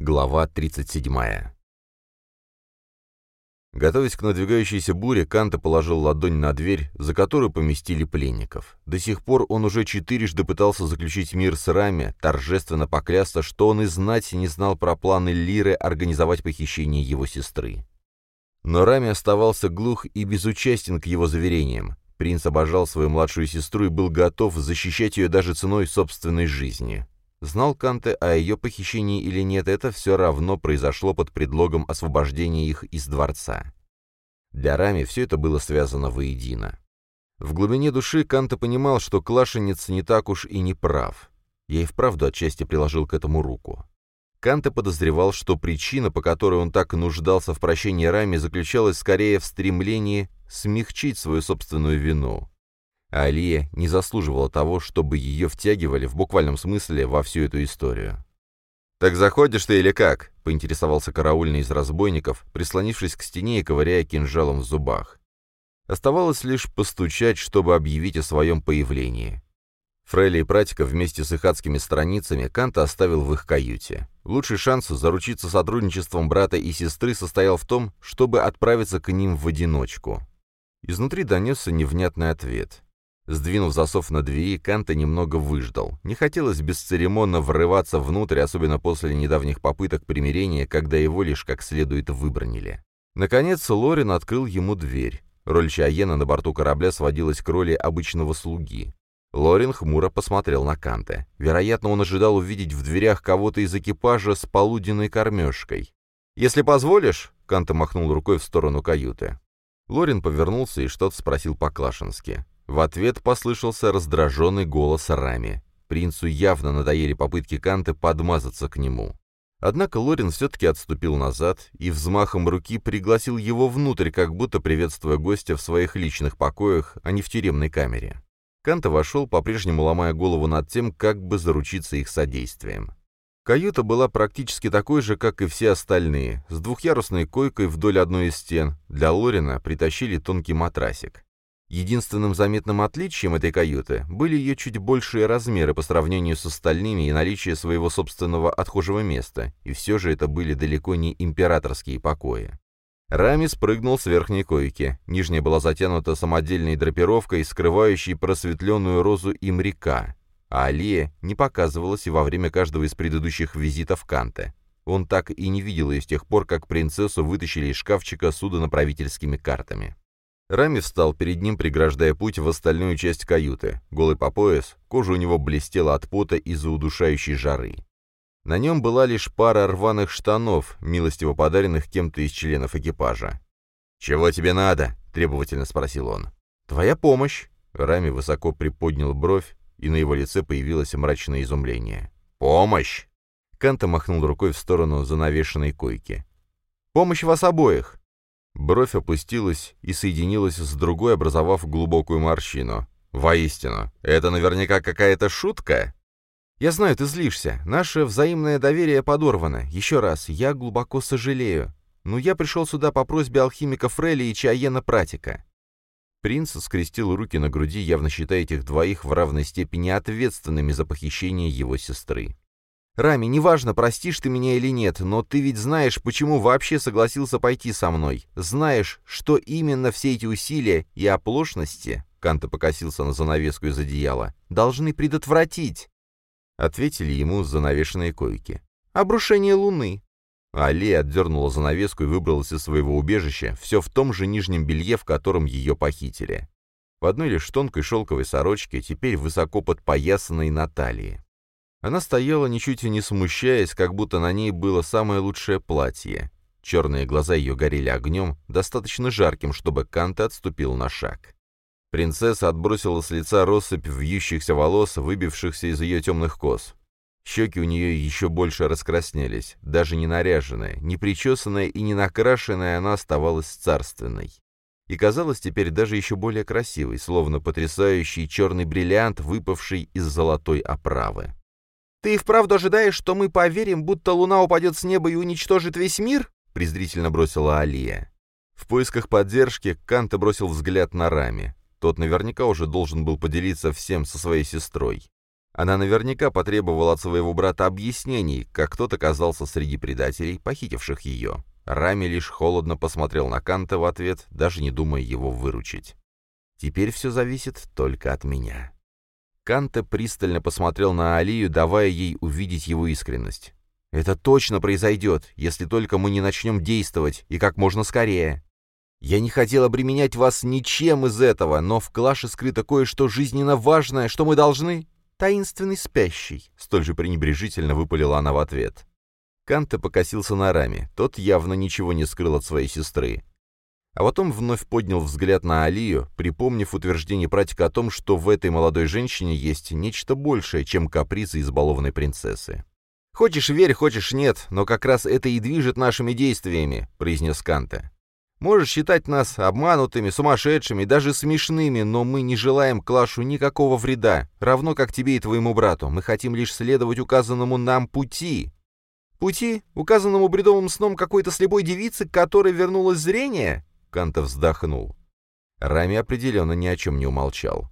Глава 37. Готовясь к надвигающейся буре, Канта положил ладонь на дверь, за которую поместили пленников. До сих пор он уже четырежды пытался заключить мир с Рами, торжественно поклясться, что он и знать не знал про планы Лиры организовать похищение его сестры. Но Рами оставался глух и безучастен к его заверениям. Принц обожал свою младшую сестру и был готов защищать ее даже ценой собственной жизни. Знал Канте о ее похищении или нет, это все равно произошло под предлогом освобождения их из дворца. Для Рами все это было связано воедино. В глубине души Канта понимал, что Клашенец не так уж и не прав. Я и вправду отчасти приложил к этому руку. Канте подозревал, что причина, по которой он так нуждался в прощении Рами, заключалась скорее в стремлении смягчить свою собственную вину. А Алия не заслуживала того, чтобы ее втягивали в буквальном смысле во всю эту историю. «Так заходишь ты или как?» — поинтересовался караульный из разбойников, прислонившись к стене и ковыряя кинжалом в зубах. Оставалось лишь постучать, чтобы объявить о своем появлении. Фрейли и Пратика вместе с их адскими страницами Канта оставил в их каюте. Лучший шанс заручиться сотрудничеством брата и сестры состоял в том, чтобы отправиться к ним в одиночку. Изнутри донесся невнятный ответ. Сдвинув засов на двери, Канта немного выждал. Не хотелось бесцеремонно врываться внутрь, особенно после недавних попыток примирения, когда его лишь как следует выбронили. Наконец Лорин открыл ему дверь. Роль Чаена на борту корабля сводилась к роли обычного слуги. Лорин хмуро посмотрел на Канта. Вероятно, он ожидал увидеть в дверях кого-то из экипажа с полуденной кормежкой. «Если позволишь», — Канта махнул рукой в сторону каюты. Лорин повернулся и что-то спросил по-клашински. В ответ послышался раздраженный голос Рами. Принцу явно надоели попытки Канты подмазаться к нему. Однако Лорин все-таки отступил назад и взмахом руки пригласил его внутрь, как будто приветствуя гостя в своих личных покоях, а не в тюремной камере. Канта вошел, по-прежнему ломая голову над тем, как бы заручиться их содействием. Каюта была практически такой же, как и все остальные, с двухъярусной койкой вдоль одной из стен. Для Лорина притащили тонкий матрасик. Единственным заметным отличием этой каюты были ее чуть большие размеры по сравнению с остальными и наличие своего собственного отхожего места, и все же это были далеко не императорские покои. Рами спрыгнул с верхней койки. Нижняя была затянута самодельной драпировкой, скрывающей просветленную розу имрика, а Алия не показывалась и во время каждого из предыдущих визитов Канте. Он так и не видел ее с тех пор, как принцессу вытащили из шкафчика судонаправительскими картами. Рами встал перед ним, преграждая путь в остальную часть каюты. Голый по пояс, кожа у него блестела от пота из-за удушающей жары. На нем была лишь пара рваных штанов, милостиво подаренных кем-то из членов экипажа. «Чего тебе надо?» — требовательно спросил он. «Твоя помощь!» Рами высоко приподнял бровь, и на его лице появилось мрачное изумление. «Помощь!» Канта махнул рукой в сторону занавешенной койки. «Помощь вас обоих!» Бровь опустилась и соединилась с другой, образовав глубокую морщину. «Воистину, это наверняка какая-то шутка?» «Я знаю, ты злишься. Наше взаимное доверие подорвано. Еще раз, я глубоко сожалею. Но я пришел сюда по просьбе алхимика Фрейли и Чаена Пратика». Принц скрестил руки на груди, явно считая этих двоих в равной степени ответственными за похищение его сестры. «Рами, неважно, простишь ты меня или нет, но ты ведь знаешь, почему вообще согласился пойти со мной. Знаешь, что именно все эти усилия и оплошности, Канта покосился на занавеску из одеяла, должны предотвратить. Ответили ему с занавешенной койки. «Обрушение луны». Али отдернула занавеску и выбралась из своего убежища, все в том же нижнем белье, в котором ее похитили. В одной лишь тонкой шелковой сорочке, теперь высоко подпоясанной на талии. Она стояла, ничуть и не смущаясь, как будто на ней было самое лучшее платье. Черные глаза ее горели огнем, достаточно жарким, чтобы Канта отступил на шаг. Принцесса отбросила с лица россыпь вьющихся волос, выбившихся из ее темных кос. Щеки у нее еще больше раскраснелись, даже не наряженная, не причесанная и не накрашенная она оставалась царственной. И казалась теперь даже еще более красивой, словно потрясающий черный бриллиант, выпавший из золотой оправы. «Ты и вправду ожидаешь, что мы поверим, будто луна упадет с неба и уничтожит весь мир?» — презрительно бросила Алия. В поисках поддержки Канта бросил взгляд на Рами. Тот наверняка уже должен был поделиться всем со своей сестрой. Она наверняка потребовала от своего брата объяснений, как тот оказался среди предателей, похитивших ее. Рами лишь холодно посмотрел на Канта в ответ, даже не думая его выручить. «Теперь все зависит только от меня». Канта пристально посмотрел на Алию, давая ей увидеть его искренность. «Это точно произойдет, если только мы не начнем действовать, и как можно скорее. Я не хотел обременять вас ничем из этого, но в клаше скрыто кое-что жизненно важное, что мы должны...» таинственный спящий», — столь же пренебрежительно выпалила она в ответ. Канте покосился на раме, тот явно ничего не скрыл от своей сестры. А потом вновь поднял взгляд на Алию, припомнив утверждение пратика о том, что в этой молодой женщине есть нечто большее, чем капризы избалованной принцессы. «Хочешь верь, хочешь нет, но как раз это и движет нашими действиями», — произнес Канте. Можешь считать нас обманутыми, сумасшедшими, даже смешными, но мы не желаем Клашу никакого вреда, равно как тебе и твоему брату. Мы хотим лишь следовать указанному нам пути. Пути, указанному бредовым сном какой-то слепой девицы, к которой вернулось зрение?» Кантов вздохнул. Рами определенно ни о чем не умолчал.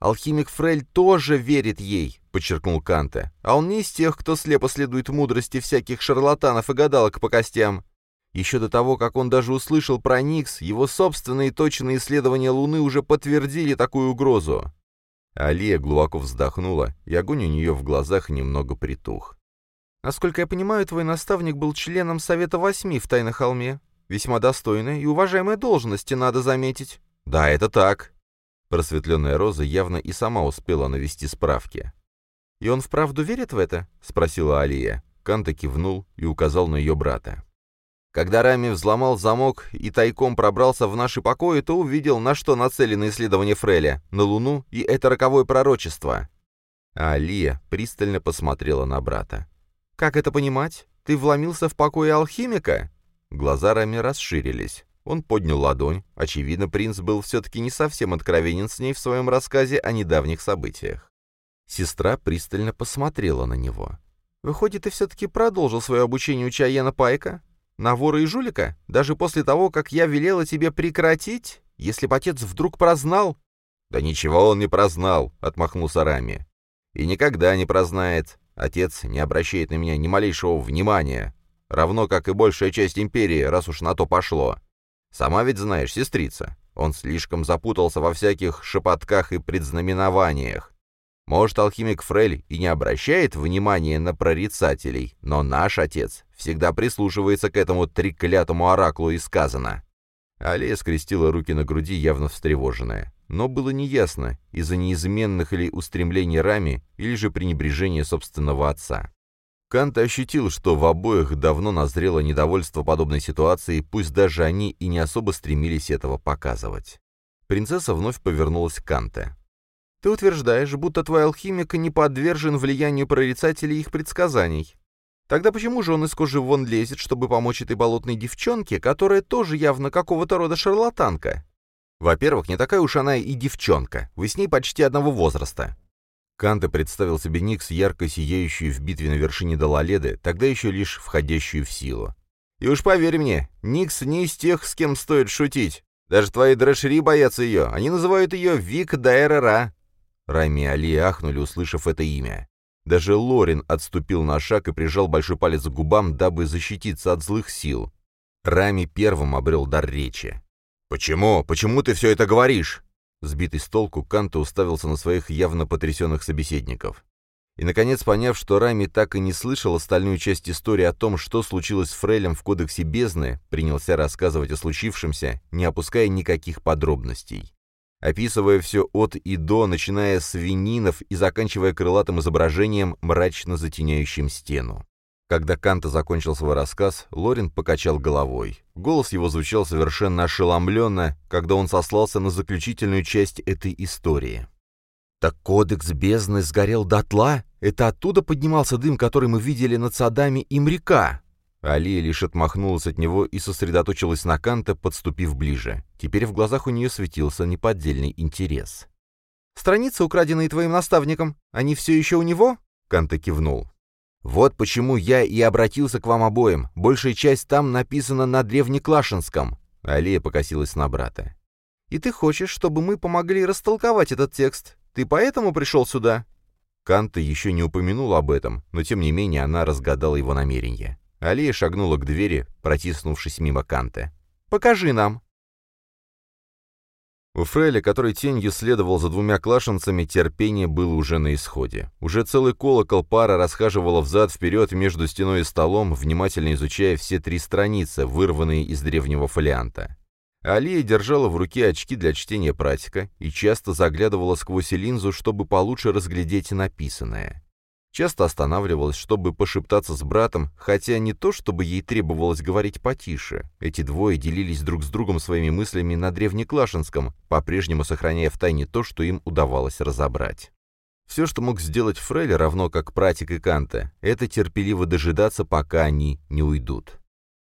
«Алхимик Фрель тоже верит ей», — подчеркнул Канте. «А он не из тех, кто слепо следует мудрости всяких шарлатанов и гадалок по костям. Еще до того, как он даже услышал про Никс, его собственные точные исследования Луны уже подтвердили такую угрозу. Алия глубоко вздохнула, и огонь у нее в глазах немного притух. «Насколько я понимаю, твой наставник был членом Совета Восьми в Тайном холме. Весьма достойная и уважаемая должность, надо заметить». «Да, это так». Просветленная Роза явно и сама успела навести справки. «И он вправду верит в это?» — спросила Алия. Канта кивнул и указал на ее брата. Когда Рами взломал замок и тайком пробрался в наши покои, то увидел, на что нацелены исследования Фреля, на Луну и это роковое пророчество. А Алия пристально посмотрела на брата. «Как это понимать? Ты вломился в покой алхимика?» Глаза Рами расширились. Он поднял ладонь. Очевидно, принц был все-таки не совсем откровенен с ней в своем рассказе о недавних событиях. Сестра пристально посмотрела на него. «Выходит, ты все-таки продолжил свое обучение у Чаяна Пайка? На вора и жулика? Даже после того, как я велела тебе прекратить? Если бы отец вдруг прознал...» «Да ничего он не прознал», — отмахнулся Рами. «И никогда не прознает. Отец не обращает на меня ни малейшего внимания. Равно как и большая часть империи, раз уж на то пошло. Сама ведь знаешь, сестрица, он слишком запутался во всяких шепотках и предзнаменованиях. Может, алхимик Фрель и не обращает внимания на прорицателей, но наш отец всегда прислушивается к этому треклятому оракулу и сказано. Алия скрестила руки на груди, явно встревоженная. Но было неясно, из-за неизменных ли устремлений Рами, или же пренебрежения собственного отца. Кант ощутил, что в обоих давно назрело недовольство подобной ситуации, пусть даже они и не особо стремились этого показывать. Принцесса вновь повернулась к Канте. Ты утверждаешь, будто твой алхимик не подвержен влиянию прорицателей и их предсказаний. Тогда почему же он из кожи вон лезет, чтобы помочь этой болотной девчонке, которая тоже явно какого-то рода шарлатанка? Во-первых, не такая уж она и девчонка. Вы с ней почти одного возраста. Канте представил себе Никс, ярко сияющую в битве на вершине Далаледы, тогда еще лишь входящую в силу. И уж поверь мне, Никс не из тех, с кем стоит шутить. Даже твои дрэшери боятся ее. Они называют ее Вик Дайрера. Рами и Али ахнули, услышав это имя. Даже Лорин отступил на шаг и прижал большой палец к губам, дабы защититься от злых сил. Рами первым обрел дар речи. «Почему? Почему ты все это говоришь?» Сбитый с толку, Канта уставился на своих явно потрясенных собеседников. И, наконец, поняв, что Рами так и не слышал остальную часть истории о том, что случилось с Фрелем в Кодексе Бездны, принялся рассказывать о случившемся, не опуская никаких подробностей описывая все от и до, начиная с вининов и заканчивая крылатым изображением, мрачно затеняющим стену. Когда Канта закончил свой рассказ, Лорин покачал головой. Голос его звучал совершенно ошеломленно, когда он сослался на заключительную часть этой истории. «Так кодекс бездны сгорел дотла? Это оттуда поднимался дым, который мы видели над садами Имрика?» Алия лишь отмахнулась от него и сосредоточилась на Канта, подступив ближе. Теперь в глазах у нее светился неподдельный интерес. «Страницы, украденные твоим наставником, они все еще у него?» Канта кивнул. «Вот почему я и обратился к вам обоим. Большая часть там написана на древнеклашинском». Алия покосилась на брата. «И ты хочешь, чтобы мы помогли растолковать этот текст? Ты поэтому пришел сюда?» Канта еще не упомянул об этом, но тем не менее она разгадала его намерение. Алия шагнула к двери, протиснувшись мимо Канта. «Покажи нам!» У Фреля, который тенью следовал за двумя клашенцами, терпение было уже на исходе. Уже целый колокол пара расхаживала взад-вперед между стеной и столом, внимательно изучая все три страницы, вырванные из древнего фолианта. Алия держала в руке очки для чтения практика и часто заглядывала сквозь линзу, чтобы получше разглядеть написанное. Часто останавливалась, чтобы пошептаться с братом, хотя не то, чтобы ей требовалось говорить потише. Эти двое делились друг с другом своими мыслями на древнеклашинском, по-прежнему сохраняя в тайне то, что им удавалось разобрать. Все, что мог сделать Фрель, равно как Пратик и Канта, это терпеливо дожидаться, пока они не уйдут.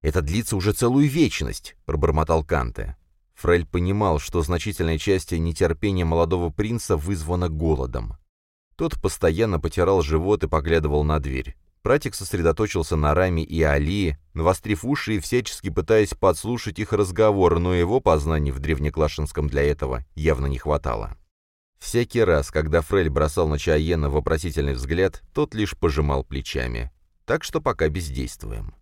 «Это длится уже целую вечность», — пробормотал Канте. Фрель понимал, что значительная часть нетерпения молодого принца вызвана голодом. Тот постоянно потирал живот и поглядывал на дверь. Пратик сосредоточился на Раме и Алии, навострив уши и всячески пытаясь подслушать их разговор, но его познаний в древнеклашинском для этого явно не хватало. Всякий раз, когда Фрель бросал на Чаена вопросительный взгляд, тот лишь пожимал плечами. Так что пока бездействуем.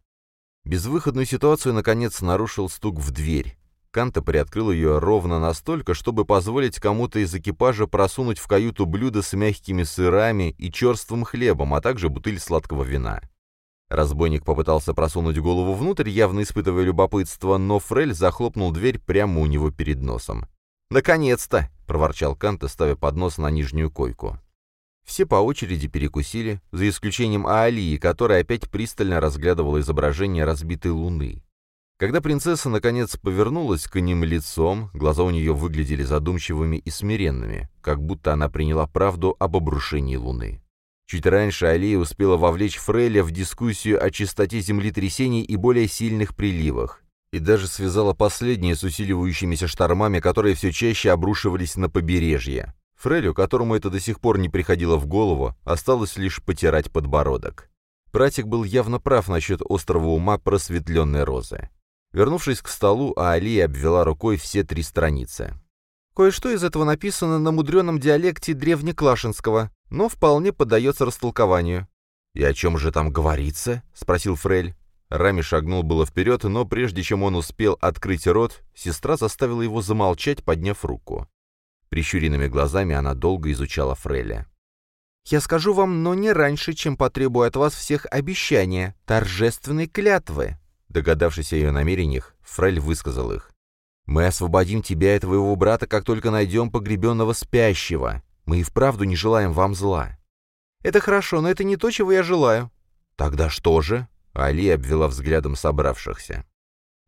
Безвыходную ситуацию, наконец, нарушил стук в дверь. Канта приоткрыл ее ровно настолько, чтобы позволить кому-то из экипажа просунуть в каюту блюдо с мягкими сырами и черствым хлебом, а также бутыль сладкого вина. Разбойник попытался просунуть голову внутрь, явно испытывая любопытство, но Фрель захлопнул дверь прямо у него перед носом. «Наконец-то!» — проворчал Канта, ставя поднос на нижнюю койку. Все по очереди перекусили, за исключением Аалии, которая опять пристально разглядывала изображение разбитой луны. Когда принцесса, наконец, повернулась к ним лицом, глаза у нее выглядели задумчивыми и смиренными, как будто она приняла правду об обрушении Луны. Чуть раньше Алия успела вовлечь Фрейля в дискуссию о чистоте землетрясений и более сильных приливах, и даже связала последние с усиливающимися штормами, которые все чаще обрушивались на побережье. Фрелю, которому это до сих пор не приходило в голову, осталось лишь потирать подбородок. Пратик был явно прав насчет острого ума просветленной розы. Вернувшись к столу, Аалия обвела рукой все три страницы. Кое-что из этого написано на мудреном диалекте древнеклашинского, но вполне поддается растолкованию. «И о чем же там говорится?» — спросил Фрель. Рами шагнул было вперед, но прежде чем он успел открыть рот, сестра заставила его замолчать, подняв руку. Прищуренными глазами она долго изучала Фреля. «Я скажу вам, но не раньше, чем потребую от вас всех обещания, торжественной клятвы», Догадавшись о ее намерениях, Фрель высказал их. «Мы освободим тебя и твоего брата, как только найдем погребенного спящего. Мы и вправду не желаем вам зла». «Это хорошо, но это не то, чего я желаю». «Тогда что же?» — Али обвела взглядом собравшихся.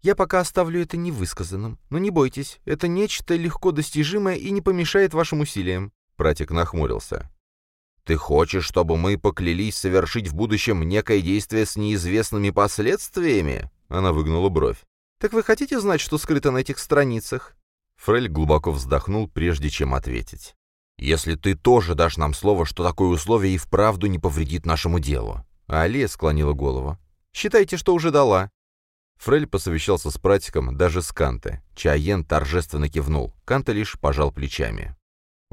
«Я пока оставлю это невысказанным. Но не бойтесь, это нечто легко достижимое и не помешает вашим усилиям». Пратик нахмурился. «Ты хочешь, чтобы мы поклялись совершить в будущем некое действие с неизвестными последствиями?» Она выгнула бровь. «Так вы хотите знать, что скрыто на этих страницах?» Фрель глубоко вздохнул, прежде чем ответить. «Если ты тоже дашь нам слово, что такое условие и вправду не повредит нашему делу». А Алия склонила голову. «Считайте, что уже дала». Фрель посовещался с пратиком, даже с Канте. Чаен торжественно кивнул, Канте лишь пожал плечами.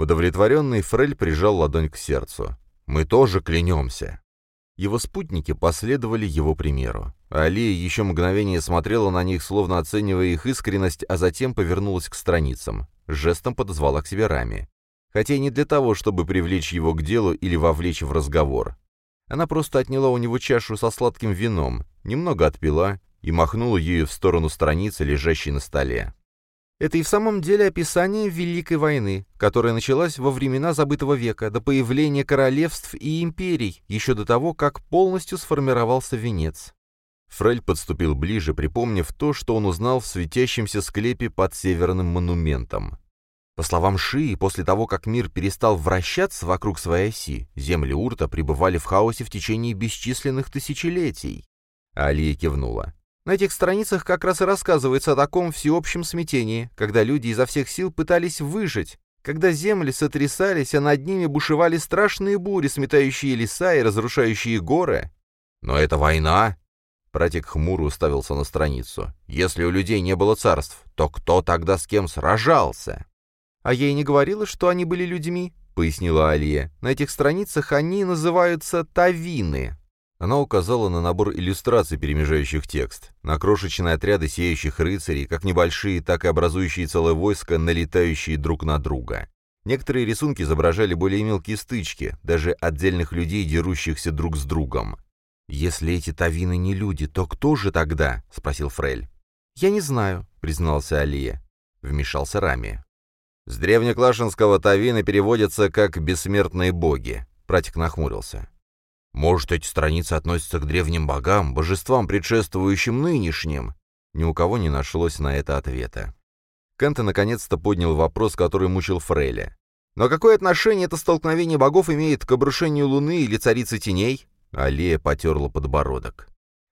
Удовлетворенный Фрель прижал ладонь к сердцу. «Мы тоже клянемся». Его спутники последовали его примеру. Алия еще мгновение смотрела на них, словно оценивая их искренность, а затем повернулась к страницам. Жестом подозвала к себе Рами. Хотя и не для того, чтобы привлечь его к делу или вовлечь в разговор. Она просто отняла у него чашу со сладким вином, немного отпила и махнула ею в сторону страницы, лежащей на столе. Это и в самом деле описание Великой войны, которая началась во времена забытого века, до появления королевств и империй, еще до того, как полностью сформировался венец. Фрель подступил ближе, припомнив то, что он узнал в светящемся склепе под северным монументом. По словам Шии, после того, как мир перестал вращаться вокруг своей оси, земли Урта пребывали в хаосе в течение бесчисленных тысячелетий. Алия кивнула. На этих страницах как раз и рассказывается о таком всеобщем смятении, когда люди изо всех сил пытались выжить, когда земли сотрясались, а над ними бушевали страшные бури, сметающие леса и разрушающие горы. Но это война, Пратик хмуро уставился на страницу. «Если у людей не было царств, то кто тогда с кем сражался?» «А и не говорила, что они были людьми». — пояснила Алия. «На этих страницах они называются тавины». Она указала на набор иллюстраций, перемежающих текст, на крошечные отряды сияющих рыцарей, как небольшие, так и образующие целое войско, налетающие друг на друга. Некоторые рисунки изображали более мелкие стычки, даже отдельных людей, дерущихся друг с другом. «Если эти тавины не люди, то кто же тогда?» — спросил Фрель. «Я не знаю», — признался Алия. Вмешался Рами. «С древнеклашинского тавины переводятся как «бессмертные боги», — Пратик нахмурился. Может, эти страницы относятся к древним богам, божествам, предшествующим нынешним? Ни у кого не нашлось на это ответа. Канта наконец-то поднял вопрос, который мучил Фрейля. «Но какое отношение это столкновение богов имеет к обрушению Луны или Царицы Теней?» Аллея потерла подбородок.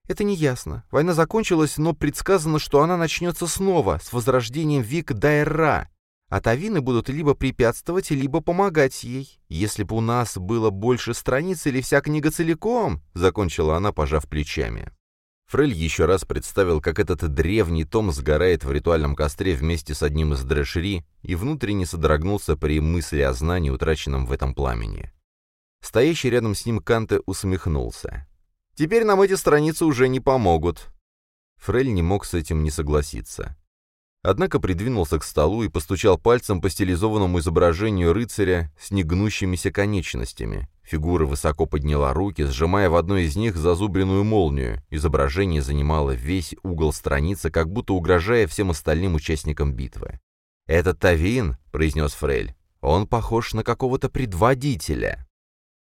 «Это не ясно. Война закончилась, но предсказано, что она начнется снова, с возрождением Вик Дайра а тавины будут либо препятствовать, либо помогать ей. Если бы у нас было больше страниц или вся книга целиком, — закончила она, пожав плечами. Фрель еще раз представил, как этот древний том сгорает в ритуальном костре вместе с одним из дрэшери и внутренне содрогнулся при мысли о знании, утраченном в этом пламени. Стоящий рядом с ним Канте усмехнулся. «Теперь нам эти страницы уже не помогут». Фрель не мог с этим не согласиться. Однако придвинулся к столу и постучал пальцем по стилизованному изображению рыцаря с негнущимися конечностями. Фигура высоко подняла руки, сжимая в одной из них зазубренную молнию. Изображение занимало весь угол страницы, как будто угрожая всем остальным участникам битвы. «Это Тавин», — произнес Фрель. «Он похож на какого-то предводителя».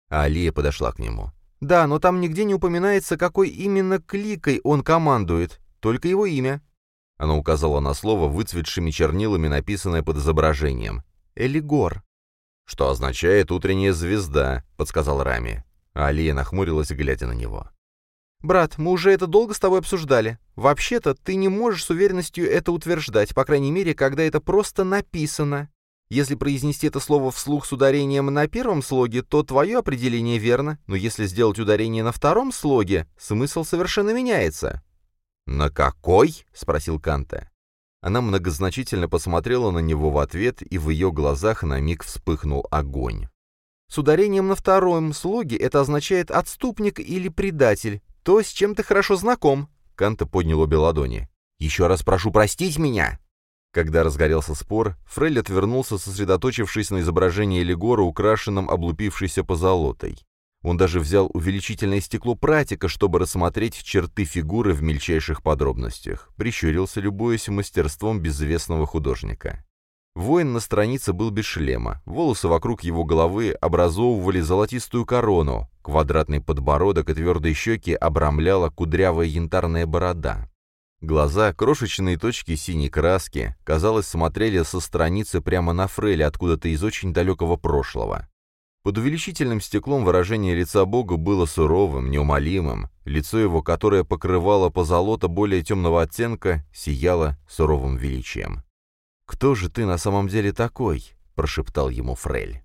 Алия подошла к нему. «Да, но там нигде не упоминается, какой именно кликой он командует, только его имя». Она указала на слово выцветшими чернилами, написанное под изображением. «Элигор». «Что означает «утренняя звезда», — подсказал Рами. Алия нахмурилась, глядя на него. «Брат, мы уже это долго с тобой обсуждали. Вообще-то ты не можешь с уверенностью это утверждать, по крайней мере, когда это просто написано. Если произнести это слово вслух с ударением на первом слоге, то твое определение верно, но если сделать ударение на втором слоге, смысл совершенно меняется. «На какой?» — спросил Канте. Она многозначительно посмотрела на него в ответ, и в ее глазах на миг вспыхнул огонь. «С ударением на втором слоге это означает «отступник» или «предатель», то, с чем ты хорошо знаком». Канта поднял обе ладони. «Еще раз прошу простить меня!» Когда разгорелся спор, Фрель отвернулся, сосредоточившись на изображении Легора, украшенном облупившейся позолотой. Он даже взял увеличительное стекло пратика, чтобы рассмотреть черты фигуры в мельчайших подробностях. Прищурился, любуясь мастерством безвестного художника. Воин на странице был без шлема. Волосы вокруг его головы образовывали золотистую корону. Квадратный подбородок и твердые щеки обрамляла кудрявая янтарная борода. Глаза, крошечные точки синей краски, казалось, смотрели со страницы прямо на Фреля откуда-то из очень далекого прошлого. Под увеличительным стеклом выражение лица Бога было суровым, неумолимым. Лицо его, которое покрывало позолота более темного оттенка, сияло суровым величием. «Кто же ты на самом деле такой?» — прошептал ему Фрель.